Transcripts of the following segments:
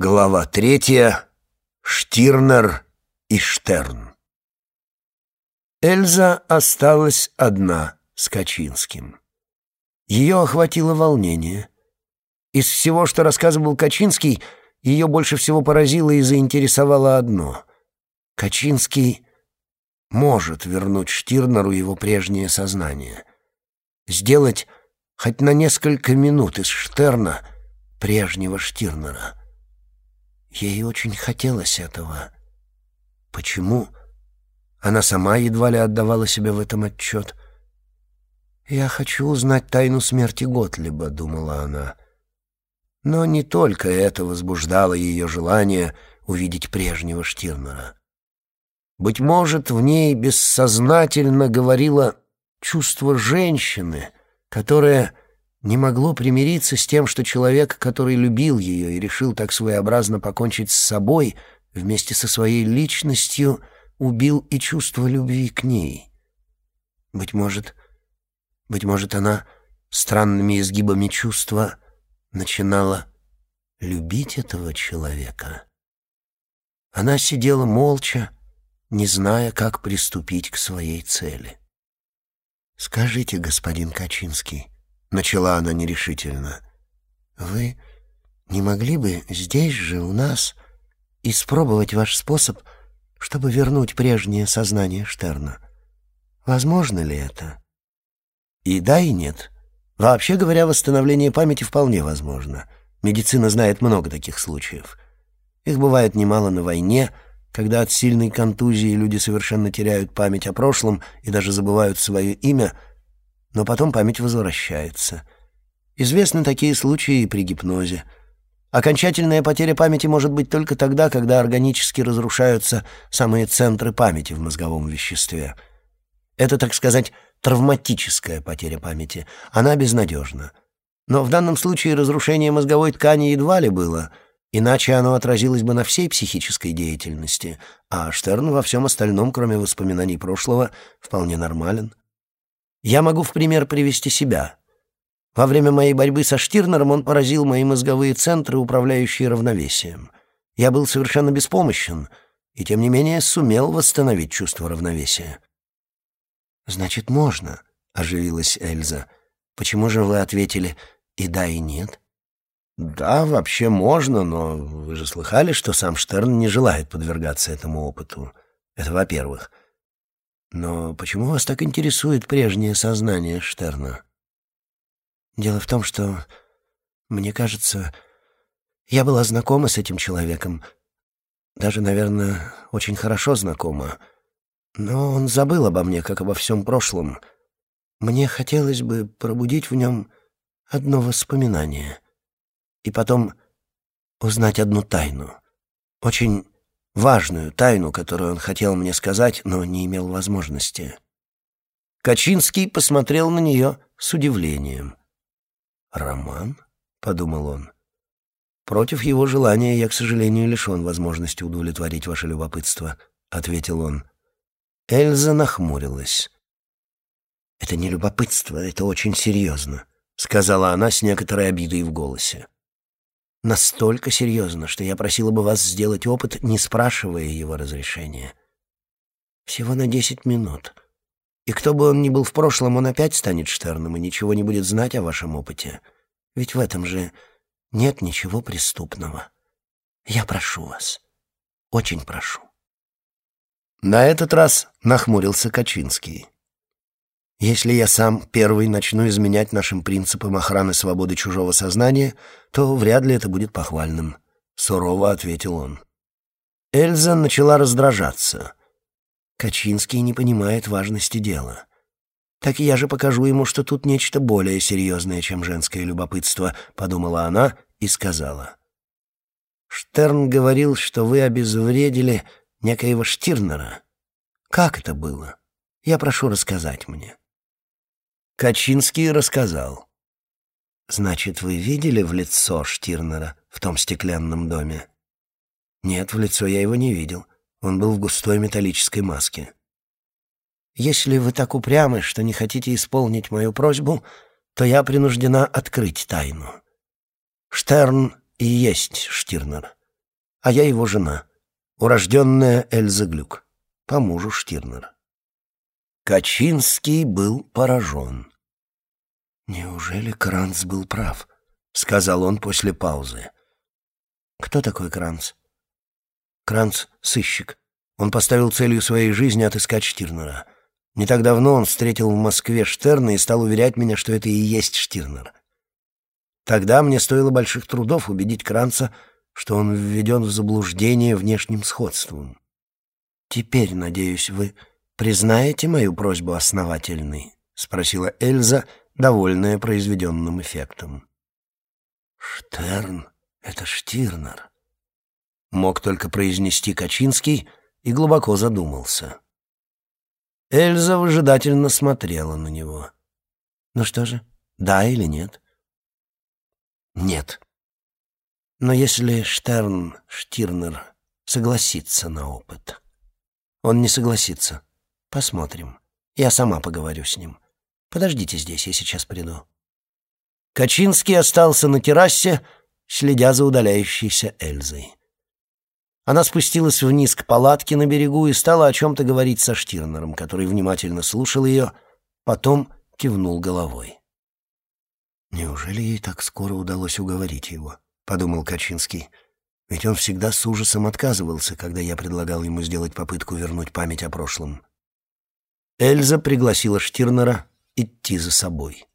Глава третья. Штирнер и Штерн. Эльза осталась одна с Качинским. Ее охватило волнение. Из всего, что рассказывал Качинский, ее больше всего поразило и заинтересовало одно. Качинский может вернуть Штирнеру его прежнее сознание. Сделать хоть на несколько минут из Штерна прежнего Штирнера. Ей очень хотелось этого. Почему? Она сама едва ли отдавала себе в этом отчет. «Я хочу узнать тайну смерти Готлиба», — думала она. Но не только это возбуждало ее желание увидеть прежнего Штирнера. Быть может, в ней бессознательно говорило чувство женщины, которая не могло примириться с тем, что человек, который любил ее и решил так своеобразно покончить с собой, вместе со своей личностью убил и чувство любви к ней. Быть может, быть может, она странными изгибами чувства начинала любить этого человека. Она сидела молча, не зная, как приступить к своей цели. «Скажите, господин Качинский», — начала она нерешительно, — «вы не могли бы здесь же у нас испробовать ваш способ, чтобы вернуть прежнее сознание Штерна? Возможно ли это?» «И да, и нет. Вообще говоря, восстановление памяти вполне возможно. Медицина знает много таких случаев. Их бывает немало на войне — когда от сильной контузии люди совершенно теряют память о прошлом и даже забывают свое имя, но потом память возвращается. Известны такие случаи и при гипнозе. Окончательная потеря памяти может быть только тогда, когда органически разрушаются самые центры памяти в мозговом веществе. Это, так сказать, травматическая потеря памяти. Она безнадежна. Но в данном случае разрушение мозговой ткани едва ли было — Иначе оно отразилось бы на всей психической деятельности, а Штерн во всем остальном, кроме воспоминаний прошлого, вполне нормален. Я могу в пример привести себя. Во время моей борьбы со Штирнером он поразил мои мозговые центры, управляющие равновесием. Я был совершенно беспомощен, и тем не менее сумел восстановить чувство равновесия. «Значит, можно», — оживилась Эльза. «Почему же вы ответили «и да, и нет»?» Да, вообще можно, но вы же слыхали, что сам Штерн не желает подвергаться этому опыту. Это во-первых. Но почему вас так интересует прежнее сознание Штерна? Дело в том, что, мне кажется, я была знакома с этим человеком. Даже, наверное, очень хорошо знакома. Но он забыл обо мне, как обо всем прошлом. Мне хотелось бы пробудить в нем одно воспоминание — и потом узнать одну тайну. Очень важную тайну, которую он хотел мне сказать, но не имел возможности. Качинский посмотрел на нее с удивлением. «Роман?» — подумал он. «Против его желания я, к сожалению, лишен возможности удовлетворить ваше любопытство», — ответил он. Эльза нахмурилась. «Это не любопытство, это очень серьезно», — сказала она с некоторой обидой в голосе. Настолько серьезно, что я просила бы вас сделать опыт, не спрашивая его разрешения. Всего на десять минут. И кто бы он ни был в прошлом, он опять станет Штерном и ничего не будет знать о вашем опыте. Ведь в этом же нет ничего преступного. Я прошу вас. Очень прошу. На этот раз нахмурился Качинский. Если я сам первый начну изменять нашим принципам охраны свободы чужого сознания, то вряд ли это будет похвальным», — сурово ответил он. Эльза начала раздражаться. Качинский не понимает важности дела. «Так я же покажу ему, что тут нечто более серьезное, чем женское любопытство», — подумала она и сказала. «Штерн говорил, что вы обезвредили некоего Штирнера. Как это было? Я прошу рассказать мне». Качинский рассказал. «Значит, вы видели в лицо Штирнера в том стеклянном доме?» «Нет, в лицо я его не видел. Он был в густой металлической маске». «Если вы так упрямы, что не хотите исполнить мою просьбу, то я принуждена открыть тайну. Штерн и есть Штирнер. а я его жена, урожденная Эльза Глюк, по мужу Штирнера. Качинский был поражен. «Неужели Кранц был прав?» — сказал он после паузы. «Кто такой Кранц?» «Кранц — сыщик. Он поставил целью своей жизни отыскать Штирнера. Не так давно он встретил в Москве Штерна и стал уверять меня, что это и есть Штирнер. Тогда мне стоило больших трудов убедить Кранца, что он введен в заблуждение внешним сходством. Теперь, надеюсь, вы признаете мою просьбу основательной?» — спросила Эльза, довольная произведенным эффектом. «Штерн — это Штирнер», — мог только произнести Качинский и глубоко задумался. Эльза выжидательно смотрела на него. «Ну что же, да или нет?» «Нет», но если Штерн, Штирнер, согласится на опыт... Он не согласится. Посмотрим. Я сама поговорю с ним. Подождите здесь, я сейчас приду. Качинский остался на террасе, следя за удаляющейся Эльзой. Она спустилась вниз к палатке на берегу и стала о чем-то говорить со Штирнером, который внимательно слушал ее, потом кивнул головой. Неужели ей так скоро удалось уговорить его? подумал Качинский. Ведь он всегда с ужасом отказывался, когда я предлагал ему сделать попытку вернуть память о прошлом. Эльза пригласила Штирнера идти за собой.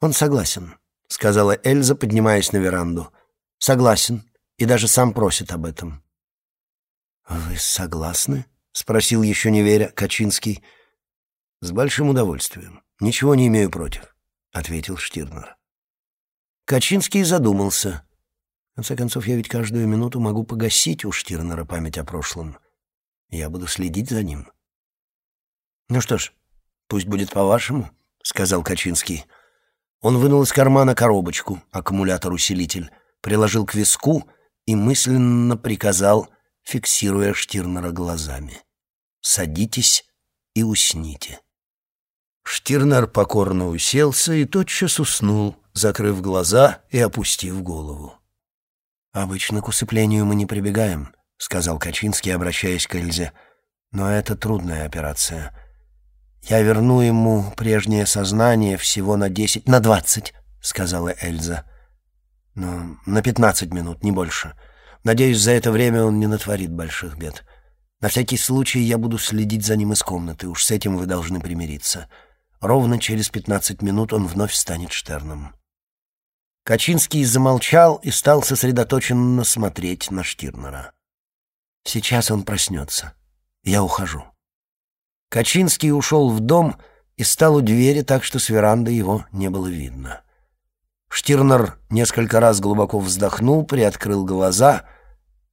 «Он согласен», — сказала Эльза, поднимаясь на веранду. «Согласен, и даже сам просит об этом». «Вы согласны?» — спросил, еще не веря, Качинский. «С большим удовольствием. Ничего не имею против», — ответил Штирнер. Качинский задумался. В конце концов, я ведь каждую минуту могу погасить у Штирнера память о прошлом. Я буду следить за ним. «Ну что ж, пусть будет по-вашему», — сказал Качинский. Он вынул из кармана коробочку, аккумулятор-усилитель, приложил к виску и мысленно приказал, фиксируя Штирнера глазами. «Садитесь и усните». Штирнер покорно уселся и тотчас уснул, закрыв глаза и опустив голову. «Обычно к усыплению мы не прибегаем», — сказал Качинский, обращаясь к Эльзе. «Но это трудная операция. Я верну ему прежнее сознание всего на десять... на двадцать», — сказала Эльза. «Но на пятнадцать минут, не больше. Надеюсь, за это время он не натворит больших бед. На всякий случай я буду следить за ним из комнаты, уж с этим вы должны примириться. Ровно через пятнадцать минут он вновь станет Штерном». Качинский замолчал и стал сосредоточенно смотреть на Штирнера. «Сейчас он проснется. Я ухожу». Качинский ушел в дом и стал у двери так, что с веранды его не было видно. Штирнер несколько раз глубоко вздохнул, приоткрыл глаза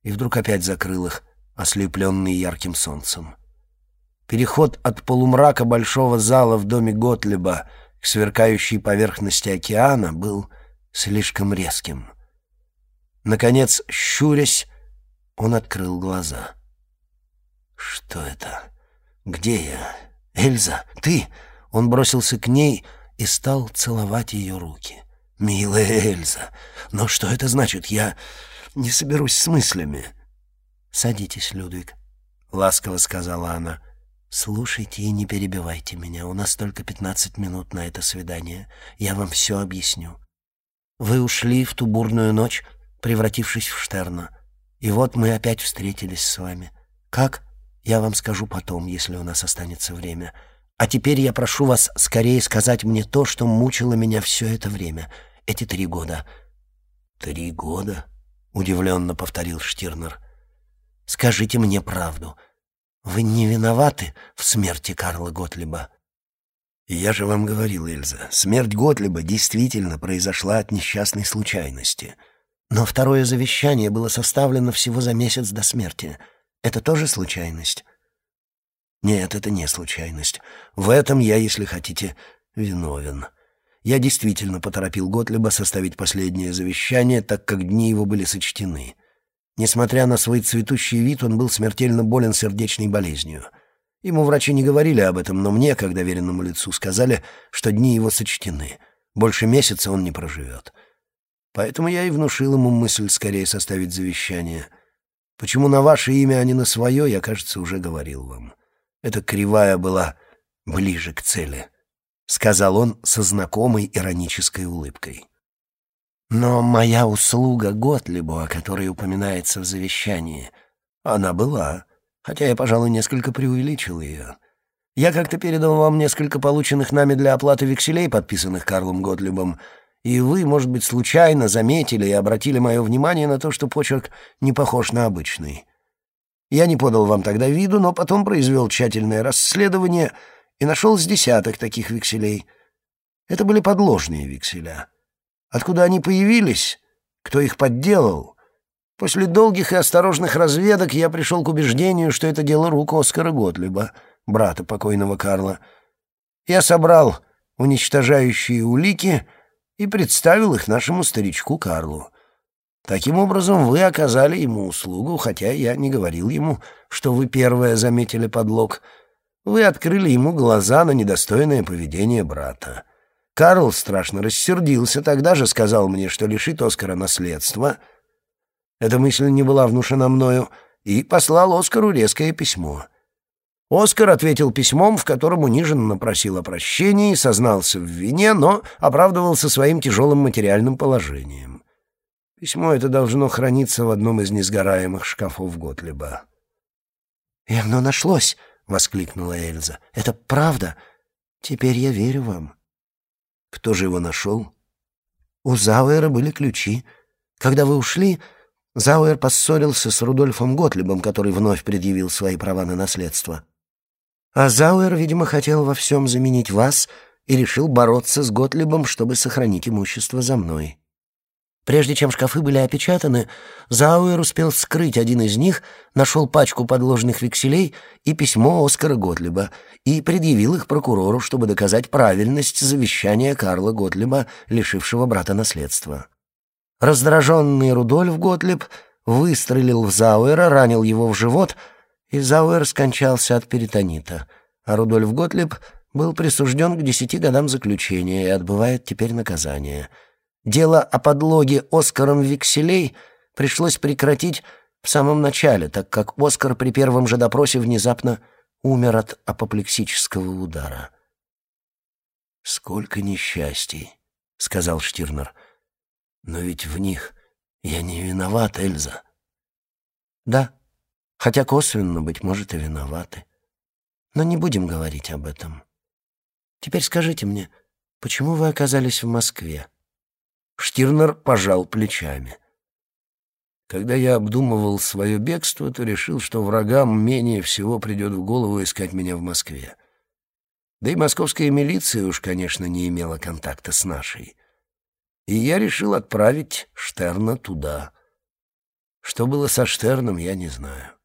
и вдруг опять закрыл их, ослепленный ярким солнцем. Переход от полумрака большого зала в доме Готлеба к сверкающей поверхности океана был слишком резким. Наконец, щурясь, он открыл глаза. «Что это? Где я? Эльза, ты?» Он бросился к ней и стал целовать ее руки. «Милая Эльза, но что это значит? Я не соберусь с мыслями». «Садитесь, Людвиг», — ласково сказала она. «Слушайте и не перебивайте меня. У нас только пятнадцать минут на это свидание. Я вам все объясню. Вы ушли в ту бурную ночь, превратившись в Штерна. И вот мы опять встретились с вами. Как? Я вам скажу потом, если у нас останется время. А теперь я прошу вас скорее сказать мне то, что мучило меня все это время, эти три года». «Три года?» — удивленно повторил Штирнер. «Скажите мне правду. Вы не виноваты в смерти Карла Готлиба?» «Я же вам говорил, Эльза, смерть Готлиба действительно произошла от несчастной случайности. Но второе завещание было составлено всего за месяц до смерти. Это тоже случайность?» «Нет, это не случайность. В этом я, если хотите, виновен. Я действительно поторопил Готлиба составить последнее завещание, так как дни его были сочтены. Несмотря на свой цветущий вид, он был смертельно болен сердечной болезнью». Ему врачи не говорили об этом, но мне, как доверенному лицу, сказали, что дни его сочтены. Больше месяца он не проживет. Поэтому я и внушил ему мысль скорее составить завещание — Почему на ваше имя, а не на свое, я, кажется, уже говорил вам. Эта кривая была ближе к цели», — сказал он со знакомой иронической улыбкой. «Но моя услуга Готлибу, о которой упоминается в завещании, она была, хотя я, пожалуй, несколько преувеличил ее». Я как-то передал вам несколько полученных нами для оплаты векселей, подписанных Карлом Готлибом, и вы, может быть, случайно заметили и обратили мое внимание на то, что почерк не похож на обычный. Я не подал вам тогда виду, но потом произвел тщательное расследование и нашел с десяток таких векселей. Это были подложные векселя. Откуда они появились? Кто их подделал? После долгих и осторожных разведок я пришел к убеждению, что это дело рук Оскара Готлиба — брата покойного Карла. Я собрал уничтожающие улики и представил их нашему старичку Карлу. Таким образом, вы оказали ему услугу, хотя я не говорил ему, что вы первое заметили подлог. Вы открыли ему глаза на недостойное поведение брата. Карл страшно рассердился, тогда же сказал мне, что лишит Оскара наследства. Эта мысль не была внушена мною, и послал Оскару резкое письмо — Оскар ответил письмом, в котором униженно просил о прощении, сознался в вине, но оправдывался своим тяжелым материальным положением. Письмо это должно храниться в одном из несгораемых шкафов Готлиба. «И оно нашлось!» — воскликнула Эльза. «Это правда? Теперь я верю вам». «Кто же его нашел?» «У Зауэра были ключи. Когда вы ушли, Зауэр поссорился с Рудольфом Готлибом, который вновь предъявил свои права на наследство». А Зауэр, видимо, хотел во всем заменить вас и решил бороться с Готлибом, чтобы сохранить имущество за мной. Прежде чем шкафы были опечатаны, Зауэр успел скрыть один из них, нашел пачку подложных векселей и письмо Оскара Готлиба и предъявил их прокурору, чтобы доказать правильность завещания Карла Готлиба, лишившего брата наследства. Раздраженный Рудольф Готлиб выстрелил в Зауэра, ранил его в живот — и Зауэр скончался от перитонита, а Рудольф Готлиб был присужден к десяти годам заключения и отбывает теперь наказание. Дело о подлоге Оскаром векселей пришлось прекратить в самом начале, так как Оскар при первом же допросе внезапно умер от апоплексического удара. «Сколько несчастий», — сказал Штирнер. «Но ведь в них я не виноват, Эльза». «Да», Хотя косвенно, быть может, и виноваты. Но не будем говорить об этом. Теперь скажите мне, почему вы оказались в Москве?» Штирнер пожал плечами. Когда я обдумывал свое бегство, то решил, что врагам менее всего придет в голову искать меня в Москве. Да и московская милиция уж, конечно, не имела контакта с нашей. И я решил отправить Штерна туда. Что было со Штерном, я не знаю.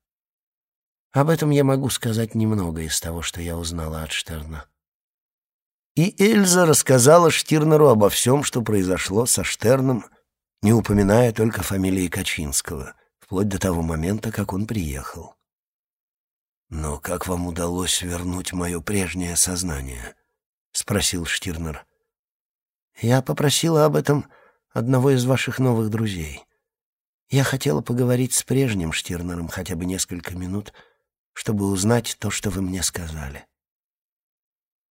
Об этом я могу сказать немного из того, что я узнала от Штерна. И Эльза рассказала Штирнеру обо всем, что произошло со Штерном, не упоминая только фамилии Качинского, вплоть до того момента, как он приехал. «Но как вам удалось вернуть мое прежнее сознание?» — спросил Штирнер. «Я попросила об этом одного из ваших новых друзей. Я хотела поговорить с прежним Штирнером хотя бы несколько минут, — чтобы узнать то, что вы мне сказали.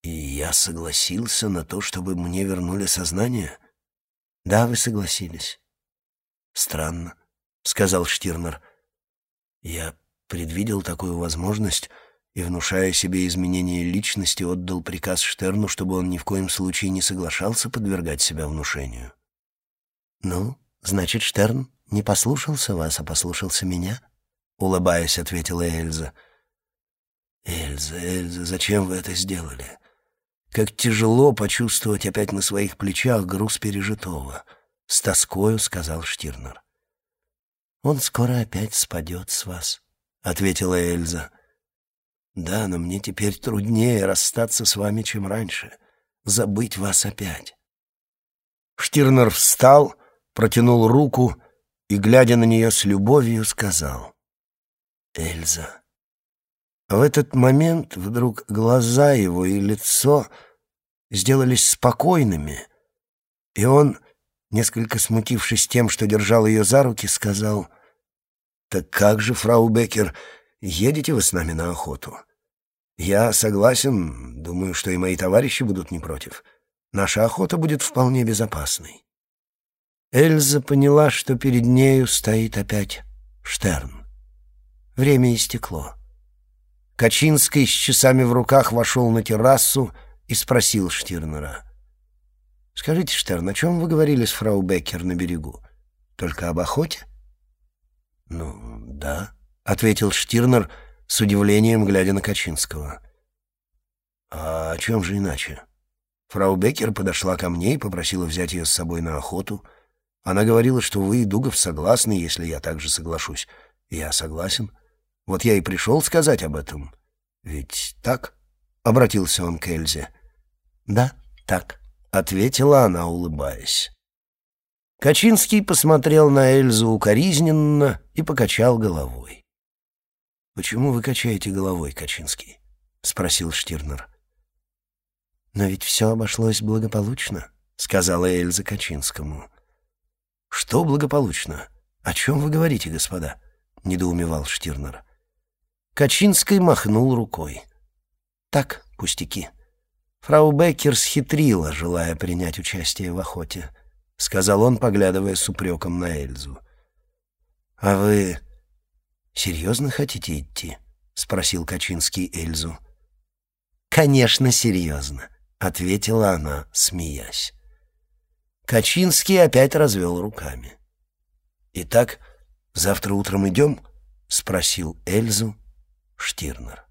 И я согласился на то, чтобы мне вернули сознание? Да, вы согласились. Странно, сказал Штирнер. Я предвидел такую возможность и, внушая себе изменение личности, отдал приказ Штерну, чтобы он ни в коем случае не соглашался подвергать себя внушению. «Ну, значит, Штерн не послушался вас, а послушался меня?» — улыбаясь, ответила Эльза. «Эльза, Эльза, зачем вы это сделали? Как тяжело почувствовать опять на своих плечах груз пережитого!» — с тоскою сказал Штирнер. «Он скоро опять спадет с вас», — ответила Эльза. «Да, но мне теперь труднее расстаться с вами, чем раньше, забыть вас опять». Штирнер встал, протянул руку и, глядя на нее с любовью, сказал. «Эльза, в этот момент вдруг глаза его и лицо сделались спокойными, и он, несколько смутившись тем, что держал ее за руки, сказал, «Так как же, фрау Беккер, едете вы с нами на охоту?» «Я согласен, думаю, что и мои товарищи будут не против. Наша охота будет вполне безопасной». Эльза поняла, что перед нею стоит опять Штерн. Время истекло. Качинский с часами в руках вошел на террасу и спросил Штирнера. «Скажите, Штерн, о чем вы говорили с фрау Беккер на берегу? Только об охоте?» «Ну, да», — ответил Штирнер с удивлением, глядя на Качинского. «А о чем же иначе?» Фрау Беккер подошла ко мне и попросила взять ее с собой на охоту. Она говорила, что вы и Дугов согласны, если я также соглашусь. Я согласен. Вот я и пришел сказать об этом. Ведь так?» — обратился он к Эльзе. «Да, так», — ответила она, улыбаясь. Качинский посмотрел на Эльзу укоризненно и покачал головой. «Почему вы качаете головой, Качинский?» — спросил Штирнер. «Но ведь все обошлось благополучно», — сказала Эльза Качинскому. «Что благополучно? О чем вы говорите, господа?» — недоумевал Штирнер. Качинский махнул рукой. «Так, пустяки. Фрау Беккер схитрила, желая принять участие в охоте». — сказал он, поглядывая с упреком на Эльзу. «А вы серьезно хотите идти?» — спросил Качинский Эльзу. «Конечно, серьезно», — ответила она, смеясь. Качинский опять развел руками. «Итак, завтра утром идем?» — спросил Эльзу Штирнер.